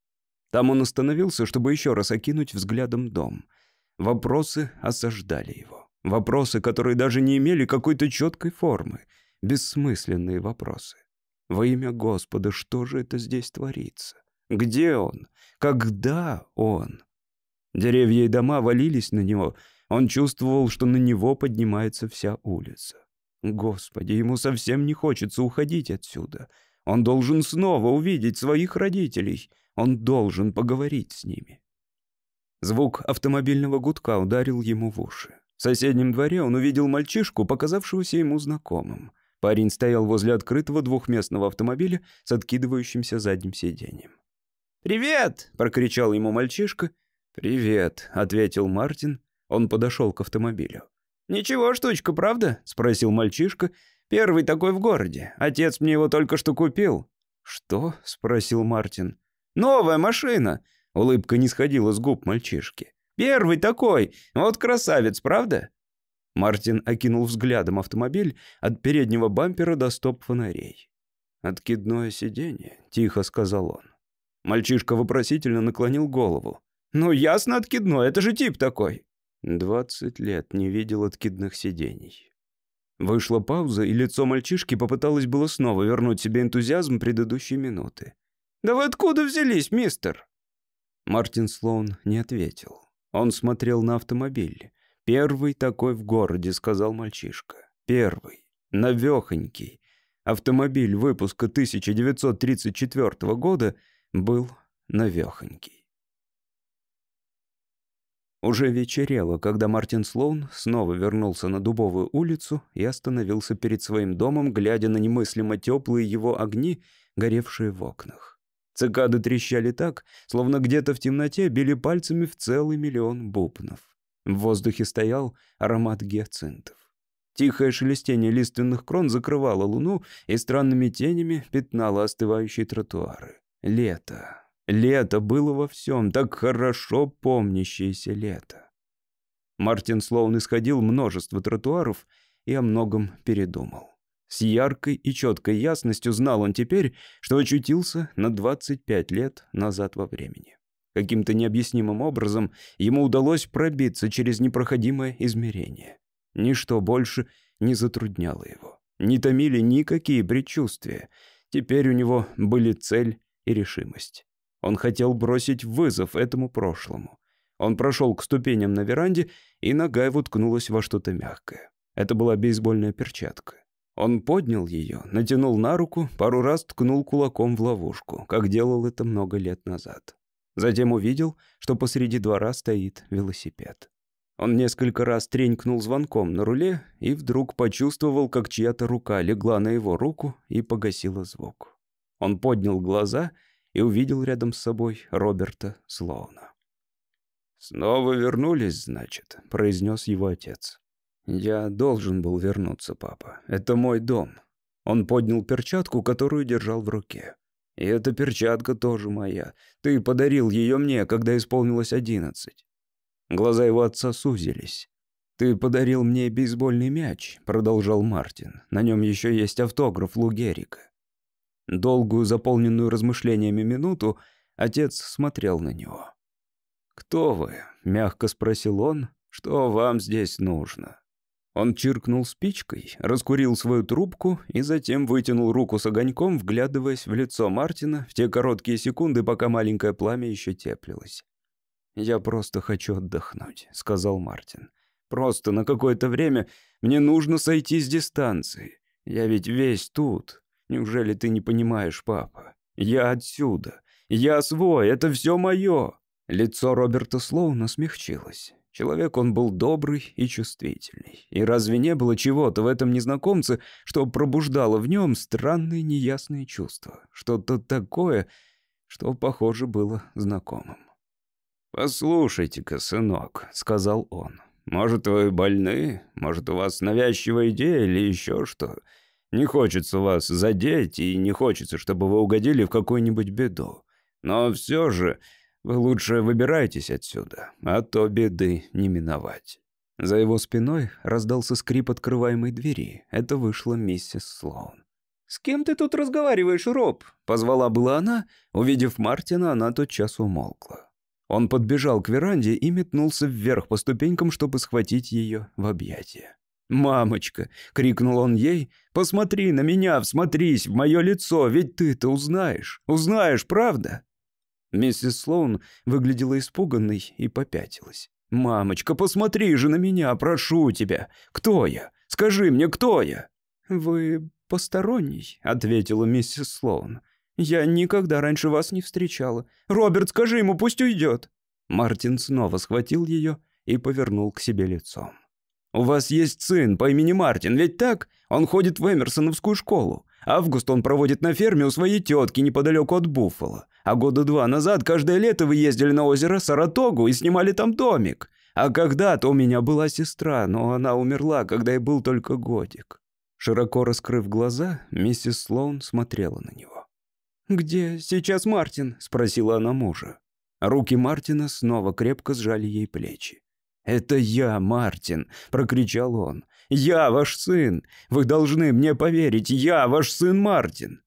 Там он остановился, чтобы еще раз окинуть взглядом дом — Вопросы осаждали его. Вопросы, которые даже не имели какой-то четкой формы. Бессмысленные вопросы. Во имя Господа, что же это здесь творится? Где он? Когда он? Деревья и дома валились на него. Он чувствовал, что на него поднимается вся улица. Господи, ему совсем не хочется уходить отсюда. Он должен снова увидеть своих родителей. Он должен поговорить с ними. Звук автомобильного гудка ударил ему в уши. В соседнем дворе он увидел мальчишку, показавшегося ему знакомым. Парень стоял возле открытого двухместного автомобиля с откидывающимся задним сиденьем. «Привет!» — прокричал ему мальчишка. «Привет», — ответил Мартин. Он подошел к автомобилю. «Ничего, штучка, правда?» — спросил мальчишка. «Первый такой в городе. Отец мне его только что купил». «Что?» — спросил Мартин. «Новая машина. Улыбка не сходила с губ мальчишки. «Первый такой! Вот красавец, правда?» Мартин окинул взглядом автомобиль от переднего бампера до стоп-фонарей. «Откидное сиденье», — тихо сказал он. Мальчишка вопросительно наклонил голову. «Ну, ясно, откидной, это же тип такой». Двадцать лет не видел откидных сидений. Вышла пауза, и лицо мальчишки попыталось было снова вернуть себе энтузиазм предыдущей минуты. «Да вы откуда взялись, мистер?» Мартин Слоун не ответил. Он смотрел на автомобиль. «Первый такой в городе», — сказал мальчишка. «Первый. Навехонький. Автомобиль выпуска 1934 года был навехонький». Уже вечерело, когда Мартин Слоун снова вернулся на Дубовую улицу и остановился перед своим домом, глядя на немыслимо теплые его огни, горевшие в окнах. Цикады трещали так, словно где-то в темноте били пальцами в целый миллион бубнов. В воздухе стоял аромат гиацинтов. Тихое шелестение лиственных крон закрывало луну и странными тенями пятнало остывающие тротуары. Лето. Лето было во всем, так хорошо помнящееся лето. Мартин Слоун исходил множество тротуаров и о многом передумал. С яркой и четкой ясностью знал он теперь, что очутился на 25 лет назад во времени. Каким-то необъяснимым образом ему удалось пробиться через непроходимое измерение. Ничто больше не затрудняло его. Не томили никакие предчувствия. Теперь у него были цель и решимость. Он хотел бросить вызов этому прошлому. Он прошел к ступеням на веранде, и нога его ткнулась во что-то мягкое. Это была бейсбольная перчатка. Он поднял ее, натянул на руку, пару раз ткнул кулаком в ловушку, как делал это много лет назад. Затем увидел, что посреди двора стоит велосипед. Он несколько раз тренькнул звонком на руле и вдруг почувствовал, как чья-то рука легла на его руку и погасила звук. Он поднял глаза и увидел рядом с собой Роберта Слоуна. «Снова вернулись, значит», — произнес его отец. «Я должен был вернуться, папа. Это мой дом». Он поднял перчатку, которую держал в руке. «И эта перчатка тоже моя. Ты подарил ее мне, когда исполнилось одиннадцать». Глаза его отца сузились. «Ты подарил мне бейсбольный мяч», — продолжал Мартин. «На нем еще есть автограф Лу Геррика». Долгую, заполненную размышлениями минуту, отец смотрел на него. «Кто вы?» — мягко спросил он. «Что вам здесь нужно?» Он чиркнул спичкой, раскурил свою трубку и затем вытянул руку с огоньком, вглядываясь в лицо Мартина в те короткие секунды, пока маленькое пламя еще теплилось. «Я просто хочу отдохнуть», — сказал Мартин. «Просто на какое-то время мне нужно сойти с дистанции. Я ведь весь тут. Неужели ты не понимаешь, папа? Я отсюда. Я свой, это все мое». Лицо Роберта Слоуна смягчилось. Человек он был добрый и чувствительный. И разве не было чего-то в этом незнакомце, что пробуждало в нем странные неясные чувства? Что-то такое, что, похоже, было знакомым. «Послушайте-ка, сынок», — сказал он. «Может, вы больны? Может, у вас навязчивая идея или еще что? Не хочется вас задеть, и не хочется, чтобы вы угодили в какую-нибудь беду. Но все же вы лучше выбирайтесь отсюда, а то беды не миновать». За его спиной раздался скрип открываемой двери. Это вышла миссис Слоун. «С кем ты тут разговариваешь, Роб?» Позвала была она. Увидев Мартина, она тотчас умолкла. Он подбежал к веранде и метнулся вверх по ступенькам, чтобы схватить ее в объятия. «Мамочка!» — крикнул он ей. «Посмотри на меня, всмотрись в мое лицо, ведь ты-то узнаешь. Узнаешь, правда?» Миссис Слоун выглядела испуганной и попятилась. «Мамочка, посмотри же на меня, прошу тебя. Кто я? Скажи мне, кто я?» «Вы посторонний», — ответила миссис Слоун. «Я никогда раньше вас не встречала. Роберт, скажи ему, пусть уйдет». Мартин снова схватил ее и повернул к себе лицом. «У вас есть сын по имени Мартин, ведь так? Он ходит в Эмерсоновскую школу. Август он проводит на ферме у своей тетки неподалеку от Буффало. А года два назад каждое лето вы ездили на озеро Саратогу и снимали там домик. А когда-то у меня была сестра, но она умерла, когда я был только годик». Широко раскрыв глаза, миссис Слоун смотрела на него. «Где сейчас Мартин?» — спросила она мужа. Руки Мартина снова крепко сжали ей плечи. «Это я, Мартин!» — прокричал он. «Я ваш сын! Вы должны мне поверить! Я ваш сын Мартин!»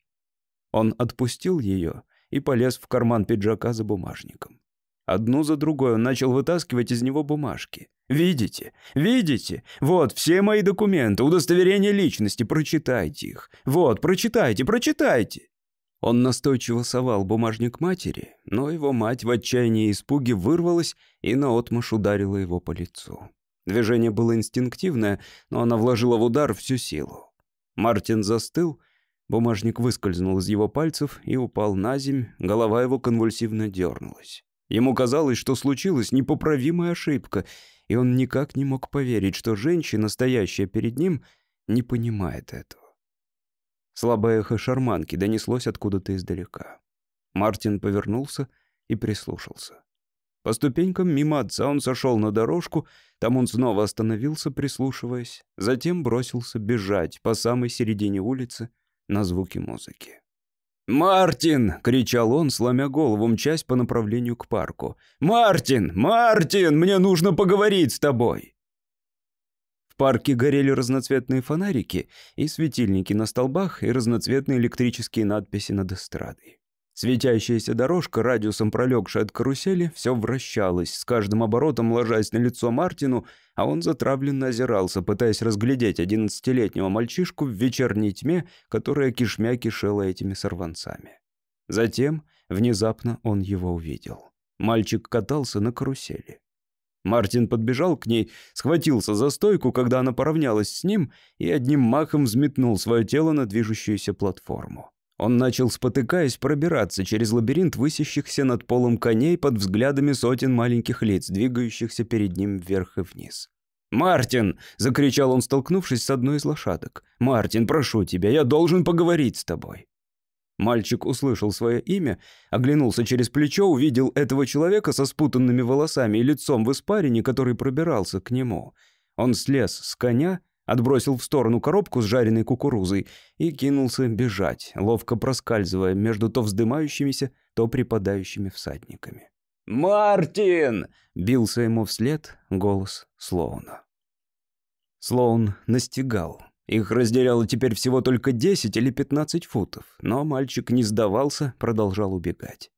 Он отпустил ее и полез в карман пиджака за бумажником. Одну за другой он начал вытаскивать из него бумажки. «Видите? Видите? Вот все мои документы, удостоверение личности, прочитайте их. Вот, прочитайте, прочитайте!» Он настойчиво совал бумажник матери, но его мать в отчаянии и испуге вырвалась и наотмашь ударила его по лицу. Движение было инстинктивное, но она вложила в удар всю силу. Мартин застыл, бумажник выскользнул из его пальцев и упал на земь, голова его конвульсивно дернулась. Ему казалось, что случилась непоправимая ошибка, и он никак не мог поверить, что женщина, стоящая перед ним, не понимает этого. Слабое эхо шарманки донеслось откуда-то издалека. Мартин повернулся и прислушался. По ступенькам мимо отца он сошел на дорожку, там он снова остановился, прислушиваясь, затем бросился бежать по самой середине улицы на звуки музыки. «Мартин!» — кричал он, сломя голову, мчась по направлению к парку. «Мартин! Мартин! Мне нужно поговорить с тобой!» В парке горели разноцветные фонарики и светильники на столбах и разноцветные электрические надписи над эстрадой. Светящаяся дорожка, радиусом пролегшая от карусели, все вращалась, с каждым оборотом ложась на лицо Мартину, а он затравленно озирался, пытаясь разглядеть одиннадцатилетнего мальчишку в вечерней тьме, которая кишмя кишела этими сорванцами. Затем, внезапно, он его увидел. Мальчик катался на карусели. Мартин подбежал к ней, схватился за стойку, когда она поравнялась с ним, и одним махом взметнул свое тело на движущуюся платформу. Он начал, спотыкаясь, пробираться через лабиринт высящихся над полом коней под взглядами сотен маленьких лиц, двигающихся перед ним вверх и вниз. «Мартин!» — закричал он, столкнувшись с одной из лошадок. «Мартин, прошу тебя, я должен поговорить с тобой!» Мальчик услышал свое имя, оглянулся через плечо, увидел этого человека со спутанными волосами и лицом в испарине, который пробирался к нему. Он слез с коня отбросил в сторону коробку с жареной кукурузой и кинулся бежать, ловко проскальзывая между то вздымающимися, то припадающими всадниками. «Мартин!» — бился ему вслед голос Слоуна. Слоун настигал. Их разделяло теперь всего только 10 или 15 футов, но мальчик не сдавался, продолжал убегать.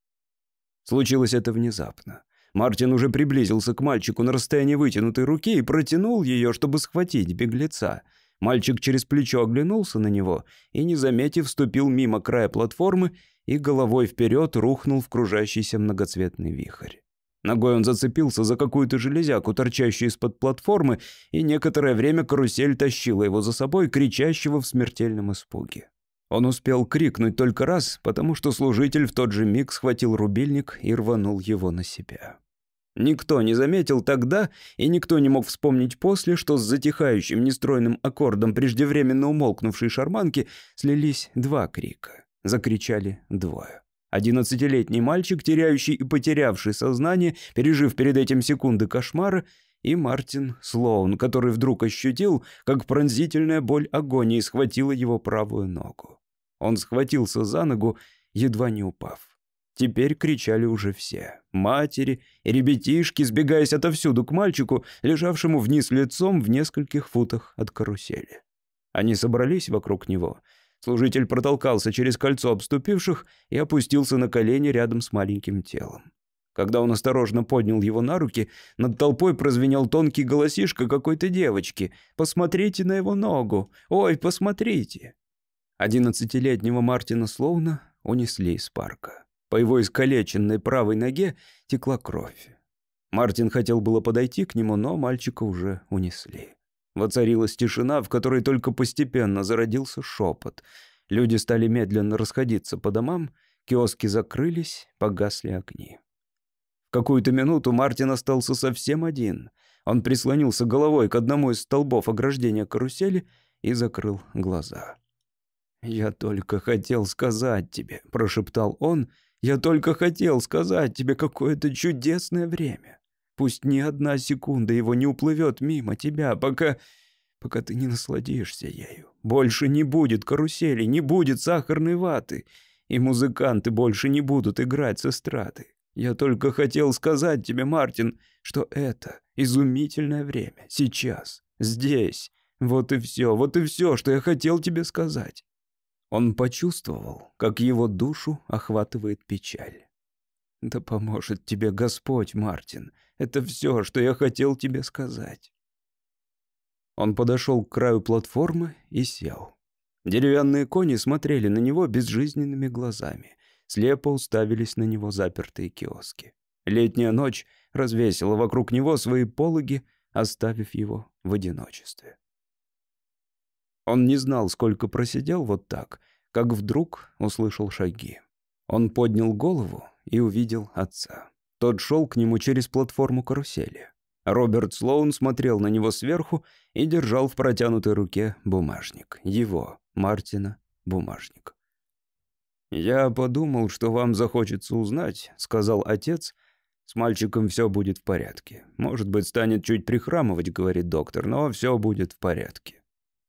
Случилось это внезапно. Мартин уже приблизился к мальчику на расстоянии вытянутой руки и протянул ее, чтобы схватить беглеца. Мальчик через плечо оглянулся на него и, не заметив, вступил мимо края платформы и головой вперед рухнул в кружащийся многоцветный вихрь. Ногой он зацепился за какую-то железяку, торчащую из-под платформы, и некоторое время карусель тащила его за собой, кричащего в смертельном испуге. Он успел крикнуть только раз, потому что служитель в тот же миг схватил рубильник и рванул его на себя. Никто не заметил тогда, и никто не мог вспомнить после, что с затихающим нестройным аккордом преждевременно умолкнувшей шарманки слились два крика. Закричали двое. Одиннадцатилетний мальчик, теряющий и потерявший сознание, пережив перед этим секунды кошмара, и Мартин Слоун, который вдруг ощутил, как пронзительная боль агонии схватила его правую ногу. Он схватился за ногу, едва не упав. Теперь кричали уже все. Матери и ребятишки, сбегаясь отовсюду к мальчику, лежавшему вниз лицом в нескольких футах от карусели. Они собрались вокруг него. Служитель протолкался через кольцо обступивших и опустился на колени рядом с маленьким телом. Когда он осторожно поднял его на руки, над толпой прозвенел тонкий голосишка какой-то девочки. «Посмотрите на его ногу! Ой, посмотрите!» Одиннадцатилетнего Мартина Слоуна унесли из парка. По его искалеченной правой ноге текла кровь. Мартин хотел было подойти к нему, но мальчика уже унесли. Воцарилась тишина, в которой только постепенно зародился шепот. Люди стали медленно расходиться по домам, киоски закрылись, погасли огни. В какую-то минуту Мартин остался совсем один. Он прислонился головой к одному из столбов ограждения карусели и закрыл глаза. «Я только хотел сказать тебе», — прошептал он, я только хотел сказать тебе какое-то чудесное время. Пусть ни одна секунда его не уплывет мимо тебя, пока... пока ты не насладишься ею. Больше не будет карусели, не будет сахарной ваты, и музыканты больше не будут играть с эстрады. Я только хотел сказать тебе, Мартин, что это изумительное время, сейчас, здесь. Вот и все, вот и все, что я хотел тебе сказать. Он почувствовал, как его душу охватывает печаль. «Да поможет тебе Господь, Мартин. Это все, что я хотел тебе сказать». Он подошел к краю платформы и сел. Деревянные кони смотрели на него безжизненными глазами. Слепо уставились на него запертые киоски. Летняя ночь развесила вокруг него свои пологи, оставив его в одиночестве. Он не знал, сколько просидел вот так, как вдруг услышал шаги. Он поднял голову и увидел отца. Тот шел к нему через платформу карусели. Роберт Слоун смотрел на него сверху и держал в протянутой руке бумажник. Его, Мартина, бумажник. «Я подумал, что вам захочется узнать», — сказал отец, С мальчиком все будет в порядке. Может быть, станет чуть прихрамывать, говорит доктор, но все будет в порядке.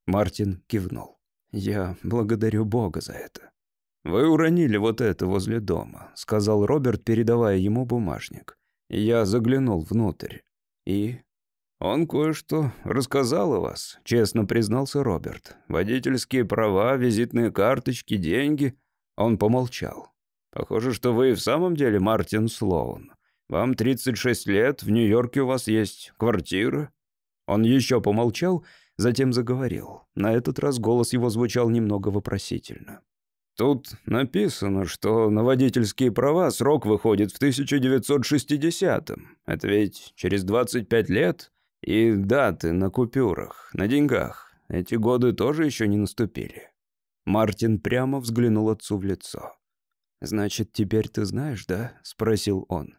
Мартин кивнул. Я благодарю Бога за это. «Вы уронили вот это возле дома», — сказал Роберт, передавая ему бумажник. Я заглянул внутрь. И... «Он кое-что рассказал о вас», — честно признался Роберт. «Водительские права, визитные карточки, деньги». Он помолчал. «Похоже, что вы и в самом деле Мартин Слоун. Вам 36 лет, в Нью-Йорке у вас есть квартира». Он еще помолчал, затем заговорил. На этот раз голос его звучал немного вопросительно. Тут написано, что на водительские права срок выходит в 1960-м. Это ведь через 25 лет. И даты на купюрах, на деньгах. Эти годы тоже еще не наступили. Мартин прямо взглянул отцу в лицо. «Значит, теперь ты знаешь, да?» — спросил он.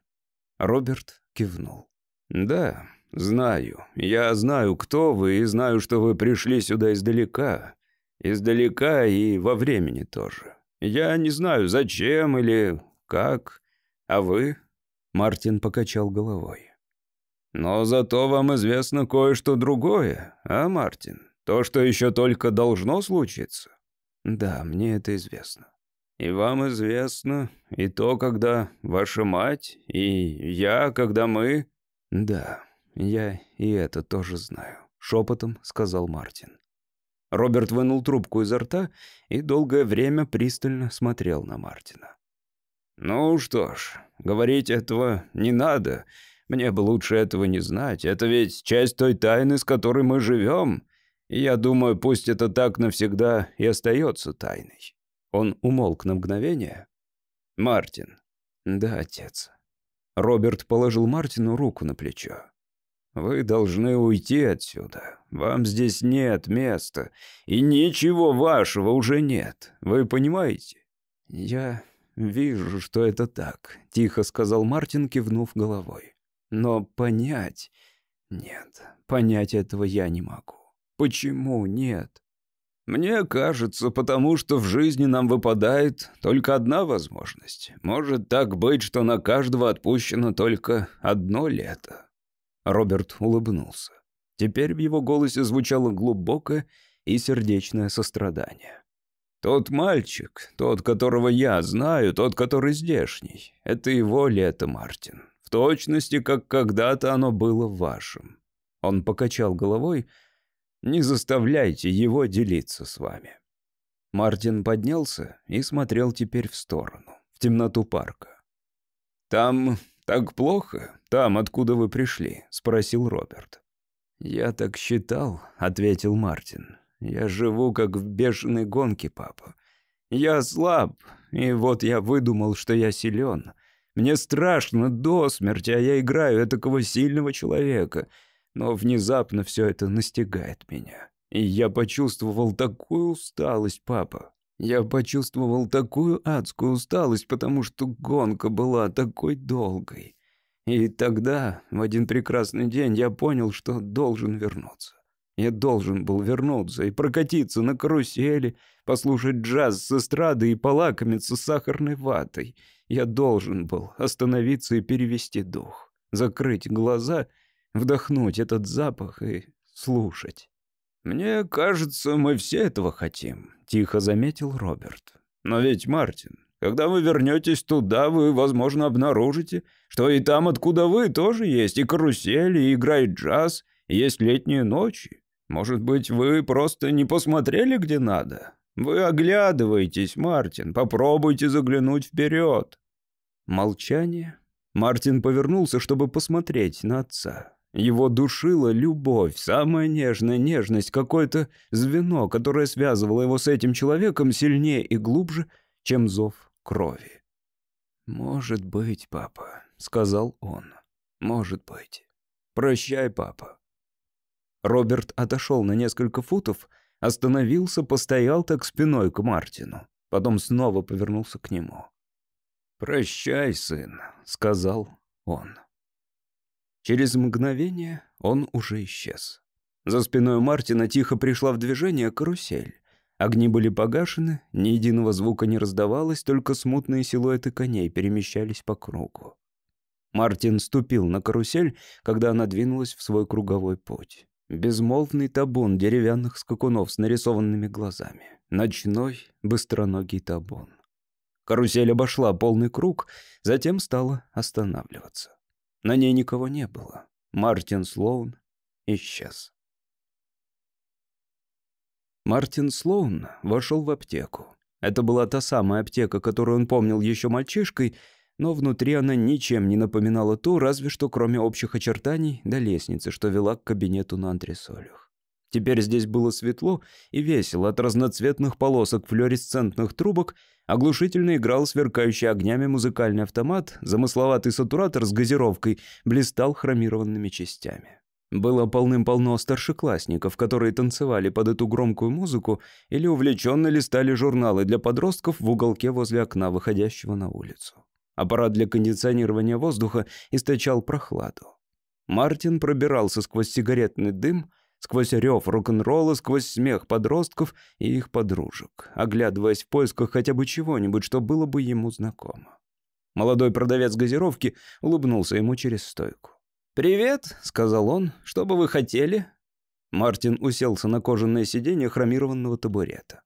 Роберт кивнул. «Да, знаю. Я знаю, кто вы, и знаю, что вы пришли сюда издалека. Издалека и во времени тоже. Я не знаю, зачем или как. А вы?» Мартин покачал головой. «Но зато вам известно кое-что другое, а, Мартин? То, что еще только должно случиться?» «Да, мне это известно». «И вам известно и то, когда ваша мать, и я, когда мы...» «Да, я и это тоже знаю», — шепотом сказал Мартин. Роберт вынул трубку изо рта и долгое время пристально смотрел на Мартина. «Ну что ж, говорить этого не надо. Мне бы лучше этого не знать. Это ведь часть той тайны, с которой мы живем. И я думаю, пусть это так навсегда и остается тайной». Он умолк на мгновение. «Мартин». «Да, отец». Роберт положил Мартину руку на плечо. Вы должны уйти отсюда. Вам здесь нет места. И ничего вашего уже нет. Вы понимаете? Я вижу, что это так, тихо сказал Мартин, кивнув головой. Но понять... Нет, понять этого я не могу. Почему нет? Мне кажется, потому что в жизни нам выпадает только одна возможность. Может так быть, что на каждого отпущено только одно лето. Роберт улыбнулся. Теперь в его голосе звучало глубокое и сердечное сострадание. «Тот мальчик, тот, которого я знаю, тот, который здешний, это его лето, Мартин. В точности, как когда-то оно было вашим». Он покачал головой. «Не заставляйте его делиться с вами». Мартин поднялся и смотрел теперь в сторону, в темноту парка. «Там «Так плохо? Там, откуда вы пришли?» — спросил Роберт. «Я так считал», — ответил Мартин. «Я живу как в бешеной гонке, папа. Я слаб, и вот я выдумал, что я силен. Мне страшно до смерти, а я играю такого сильного человека. Но внезапно все это настигает меня. И я почувствовал такую усталость, папа. Я почувствовал такую адскую усталость, потому что гонка была такой долгой. И тогда, в один прекрасный день, я понял, что должен вернуться. Я должен был вернуться и прокатиться на карусели, послушать джаз с эстрады и полакомиться сахарной ватой. Я должен был остановиться и перевести дух, закрыть глаза, вдохнуть этот запах и слушать. «Мне кажется, мы все этого хотим», — тихо заметил Роберт. «Но ведь, Мартин, когда вы вернетесь туда, вы, возможно, обнаружите, что и там, откуда вы, тоже есть и карусели, и играет джаз, и есть летние ночи. Может быть, вы просто не посмотрели, где надо? Вы оглядываетесь, Мартин, попробуйте заглянуть вперед». Молчание. Мартин повернулся, чтобы посмотреть на отца. Его душила любовь, самая нежная нежность, какое-то звено, которое связывало его с этим человеком сильнее и глубже, чем зов крови. «Может быть, папа», — сказал он. «Может быть. Прощай, папа». Роберт отошел на несколько футов, остановился, постоял так спиной к Мартину. Потом снова повернулся к нему. «Прощай, сын», — сказал он. Через мгновение он уже исчез. За спиной Мартина тихо пришла в движение карусель. Огни были погашены, ни единого звука не раздавалось, только смутные силуэты коней перемещались по кругу. Мартин ступил на карусель, когда она двинулась в свой круговой путь. Безмолвный табун деревянных скакунов с нарисованными глазами. Ночной, быстроногий табун. Карусель обошла полный круг, затем стала останавливаться. На ней никого не было. Мартин Слоун исчез. Мартин Слоун вошел в аптеку. Это была та самая аптека, которую он помнил еще мальчишкой, но внутри она ничем не напоминала ту, разве что кроме общих очертаний до лестницы, что вела к кабинету на антресолях. Теперь здесь было светло и весело от разноцветных полосок флуоресцентных трубок, оглушительно играл сверкающий огнями музыкальный автомат, замысловатый сатуратор с газировкой блистал хромированными частями. Было полным-полно старшеклассников, которые танцевали под эту громкую музыку или увлеченно листали журналы для подростков в уголке возле окна, выходящего на улицу. Аппарат для кондиционирования воздуха источал прохладу. Мартин пробирался сквозь сигаретный дым, сквозь рев рок-н-ролла, сквозь смех подростков и их подружек, оглядываясь в поисках хотя бы чего-нибудь, что было бы ему знакомо. Молодой продавец газировки улыбнулся ему через стойку. «Привет», — сказал он, — «что бы вы хотели?» Мартин уселся на кожаное сиденье хромированного табурета.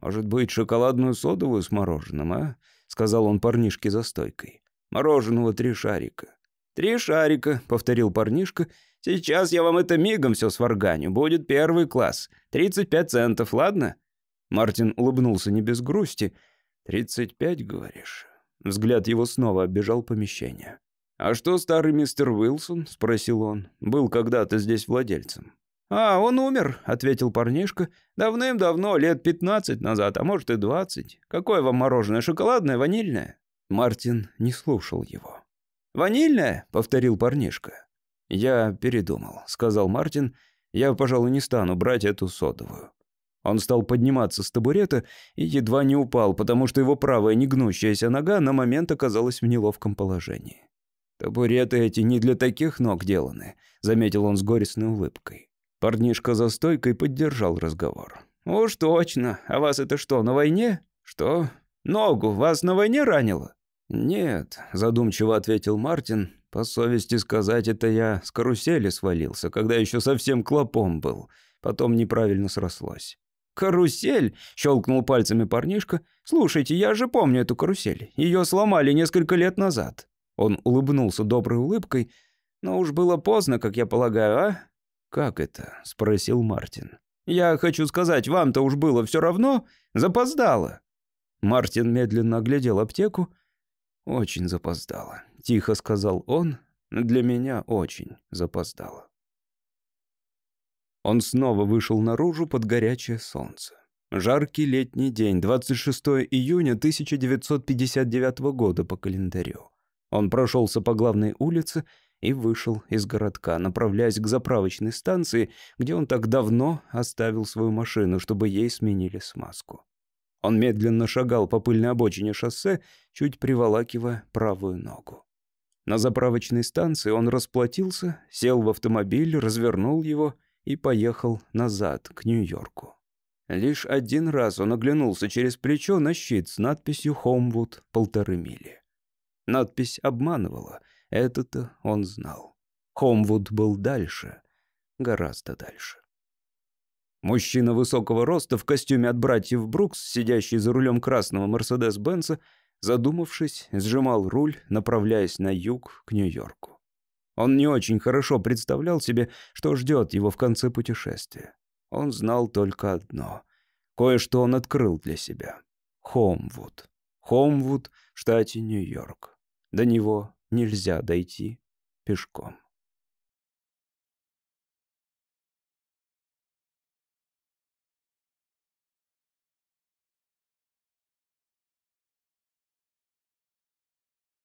«Может быть, шоколадную содовую с мороженым, а?» — сказал он парнишке за стойкой. «Мороженого три шарика». «Три шарика», — повторил парнишка. «Сейчас я вам это мигом все сварганю. Будет первый класс. Тридцать пять центов, ладно?» Мартин улыбнулся не без грусти. «Тридцать пять, говоришь?» Взгляд его снова оббежал помещение. «А что старый мистер Уилсон?» — спросил он. «Был когда-то здесь владельцем». «А, он умер», — ответил парнишка. «Давным-давно, лет пятнадцать назад, а может и двадцать. Какое вам мороженое, шоколадное, ванильное?» Мартин не слушал его. «Ванильное?» — повторил парнишка. «Я передумал», — сказал Мартин. «Я, пожалуй, не стану брать эту содовую». Он стал подниматься с табурета и едва не упал, потому что его правая негнущаяся нога на момент оказалась в неловком положении. «Табуреты эти не для таких ног деланы», — заметил он с горестной улыбкой. Парнишка за стойкой поддержал разговор. «Уж точно. А вас это что, на войне? Что? Ногу вас на войне ранило?» «Нет», — задумчиво ответил Мартин. «По совести сказать, это я с карусели свалился, когда еще совсем клопом был. Потом неправильно срослось». «Карусель?» — щелкнул пальцами парнишка. «Слушайте, я же помню эту карусель. Ее сломали несколько лет назад». Он улыбнулся доброй улыбкой. «Но уж было поздно, как я полагаю, а?» «Как это?» — спросил Мартин. «Я хочу сказать, вам-то уж было все равно. Запоздало». Мартин медленно оглядел аптеку. «Очень запоздало», — тихо сказал он. «Для меня очень запоздало». Он снова вышел наружу под горячее солнце. Жаркий летний день, 26 июня 1959 года по календарю. Он прошелся по главной улице и вышел из городка, направляясь к заправочной станции, где он так давно оставил свою машину, чтобы ей сменили смазку. Он медленно шагал по пыльной обочине шоссе, чуть приволакивая правую ногу. На заправочной станции он расплатился, сел в автомобиль, развернул его и поехал назад, к Нью-Йорку. Лишь один раз он оглянулся через плечо на щит с надписью «Хоумвуд. Полторы мили». Надпись обманывала, это-то он знал. Хомвуд был дальше, гораздо дальше. Мужчина высокого роста в костюме от братьев Брукс, сидящий за рулем красного Мерседес-Бенца, задумавшись, сжимал руль, направляясь на юг к Нью-Йорку. Он не очень хорошо представлял себе, что ждет его в конце путешествия. Он знал только одно. Кое-что он открыл для себя. Хомвуд. Хомвуд в штате Нью-Йорк. До него нельзя дойти пешком.